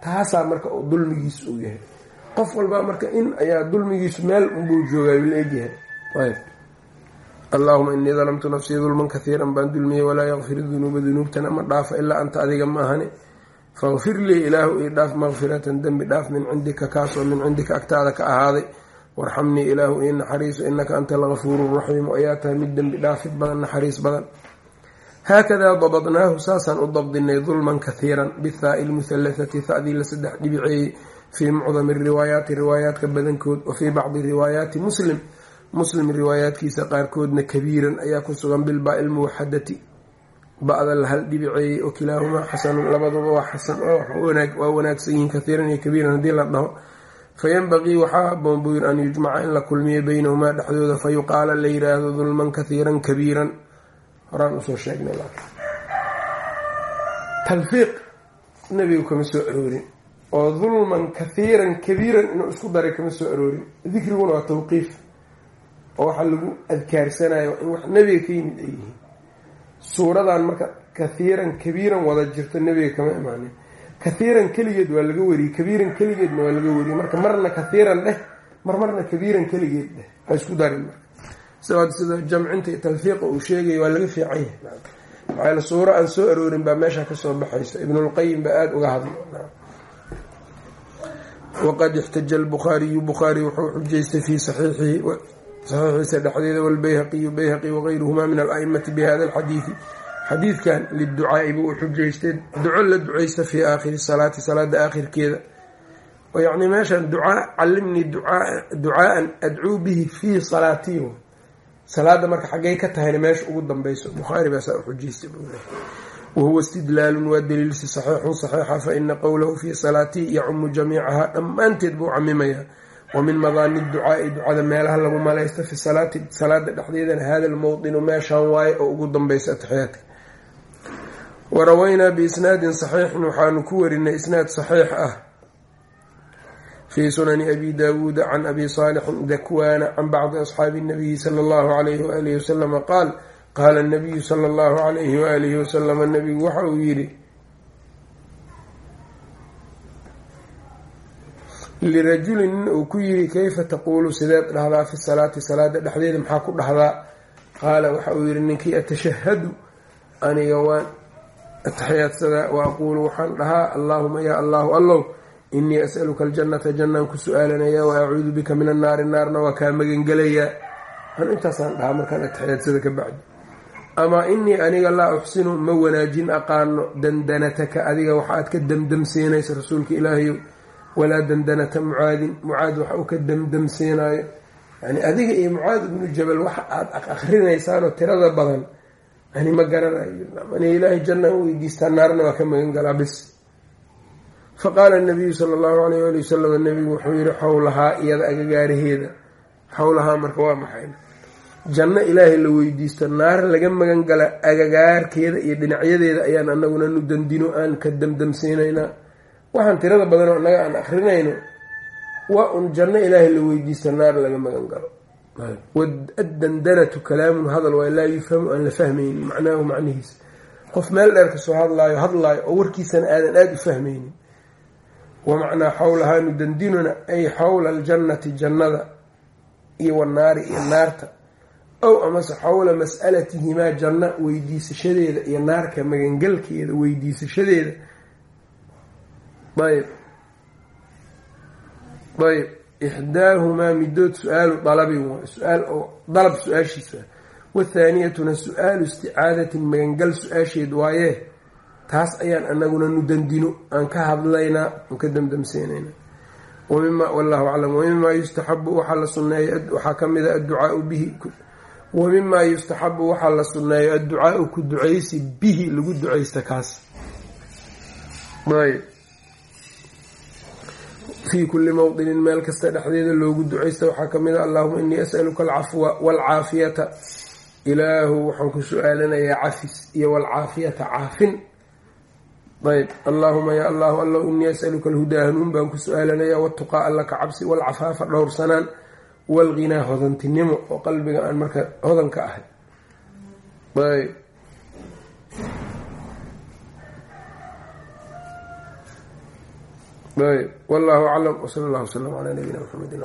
taasaa marka dulmigiis uu yahay. Qof walbaa marka in ayaa dulmigiisu meel unbuu joogayu la egyahay allaahuma inii dalamtu nafsii dulman kahiiran baan dulmiyey walaa yakfiru dunuuba dunuubtana ma dhaafa ilaa anta adiga ma ahani faqfir lii ilaahu ii dhaaf maqfiratan dembi dhaaf min cindika kaasoo min cindika agtaada ka ahaaday warxamnii ilaahu ii naxariiso inaka anta algafuuru raxiimu ayaa tahay mid dembi dhaafid badan naxariis badan haakadaa dabadnaahu saasaan u dabdinay dulman kahiiran bithaai lmuhallathati haddii la saddex dhibiceeyey fii mucdami riwaayaati riwaayaadka badankood wa fii bacdi riwaayaati muslim muslim riwaayaadkiisa qaarkoodna kabiiran ayaa ku sugan bilbaa lmuwaxadati ba-da la hal dhibiceeyey oo kilaahumaa xasanun labaduba waa xasan waa wanaagsan yihiin kahiiran iyo kabiiran haddii la dhaho. Fayanbaqii waxaa haboon buu yiri an yujmaca in la kulmiyo beynahumaa dhexdooda. Fa yuqaala la yiraahdo dulman kahiiran kabiiran. Horaan u soo sheegnay talfiiq nabigu kama soo aroorin. Oo dulman kahiiran kabiiran inuu isku daray kama soo aroorin. Dikriguna waa tawqiif. Oo waxaa lagu adkaarsanayo in wax nebiga ka yimid ay yihiin suuradan marka kahiiran kabiiran wada jirto nebiga kama imaanin. Kahiiran keligeed waa laga wariyey kabiiran keligeedna waa laga wariyey. Marka marna kahiiran dheh mar marna kabiiran keligeed dheh ha isku darin marka. Sidaad sida jamcinta talfiiqa uu sheegaya waa laga fiican yahay. Maxaa suuro aan soo aroorin baa meesha ka soo baxaysa. Ibnulqayim baa aada uga hadla waqad ixtaja albukhaariyu bukhaari wuxuu xujaystay fii saxiixihi saxiixiisa dhexdeeda walbayhaqiyu bayhaqi wagayruhumaa min alaimati bihada alxadiidi xadiidkan liducaai buu u xujaystay. Duco la ducaysta fii aakhiri salaati salaada aakhirkeeda. Yacni meeshan ducaa callimnii ducaaan adcuu bihi fii salaatii salaada marka xaggay ka tahayna meesha ugu danbeyso bukhaari baasaa u xujaystay wahuwa istidlaalun waa daliilsi saxiixun saxiixa fa ina qowlahu fii salaatii yacumu jamiicahaa. Dhammaanteed buu camimayaa wa min madaani ducaai ducada meelaha lagu malaysto fi salaati salaada dhexdeedana hada lmowdinu meeshaan waaye oo ugu danbeysa atixyaadka. Waraweynaa biisnaadin saxiixin waxaanu ku warinay isnaad saxiix ah. Fii sunani abi daawuuda can abi saalixin dakwaana can bacdi asxaabi nabiyi sala allahu alayhi waalihi wasalama qaal qaala nabiyu sala allahu alayhi waalihi wasalama nabigu waxa uu yidhi lirajulin nin uu ku yidhi kayfa taquulu sideed dhahdaa fi salaati salaada dhexdeeda maxaa ku dhahdaa qaala waxa uu yidhi ninkii atashahadu aniga waan ataxiyaadsadaa wa waxaan dhahaa allaahuma yaa allahu allow inii as'aluka aljannata jannaan ku su'aalanaya wa acuudu bika min annaari naarna waa kaa magangelayaa an intaasaan dhahaa markaan atixiyaadsada ka bacdi amaa inii aniga laa uxsinu ma wanaajin aqaano dandanataka adiga waxaad ka damdamsiinaysa rasuulka ilaahayow walaa dandanata mucaadin. Mucaad waxa uu ka damdamsiinayo yani adiga iyo mucaad ibnu jabal waxa aada akrinaysaanoo tirada badan ani ma garanayo ani ilaahay jannaan weydiistaa naarna waa ka magan galaa bis. Faqaala nabiyu sala allahu alayh ali wasalam nabigu wuxuu yihi xowlahaa iyada agagaaraheeda xowlahaa marka waa maxay? Janno ilaahay la weydiisto naar laga magan gala agagaarkeeda iyo dhinacyadeeda ayaan anaguna nu dandino aan ka damdamsiinaynaa waxaan tirada badanoo annaga aan akrinayno waa un janno ilaahay la weydiisto naar laga magan galo. Addandanatu kalaamun hadal waa laa yufhamu aan la fahmaynin macnaahu macnihiisa. Qof meel dheer ka soo hadlaayo hadlaayo oo warkiisana aadan aada u fahmaynin. Wa macnaa xowlahaa nudandinuna ay xowla aljannati jannada iyo wanaari iyo naarta. Ow amase xowla mas'alatihimaa janno weydiisashadeeda iyo naarka magangalkeeda weydiisashadeeda ayb ayb ixdaahumaa midood su'aalu dalabin waay su'aal oo dalab su'aashiisa wathaaniyatuna su'aalu isticaadatin magangal su'aasheed waayee taas ayaan anaguna nudandino aan ka hadlaynaa aan ka damdamseynaynaa wallahu aclam wamimaa yustaxabu waxaa la suneeyo waxaa ka mid a adducaau bihi wamimaa yustaxabu waxaa la sunneeyo adducaau ku ducaysi bihi lagu ducaysta kaas fii kulli mowdinin meel kasta dhexdeeda loogu ducaysta waxaa ka mid a allahuma inii asaluka alcafwa waalcaafiyata ilaahu waxaan ku su'aalanayaa cafis iyo waalcaafiyata caafin ayb allahuma ya allahu allow inii asaluka alhudaa hanuun baan ku su'aalanayaa watuqaa alla ka cabsi waalcafaafa dhowrsanaan waalghinaa hodantinimo oo qalbiga aan marka hodan ka ahay ayb ayb wallahu aclam wsala allah wslam calaa nabiyina mxamedi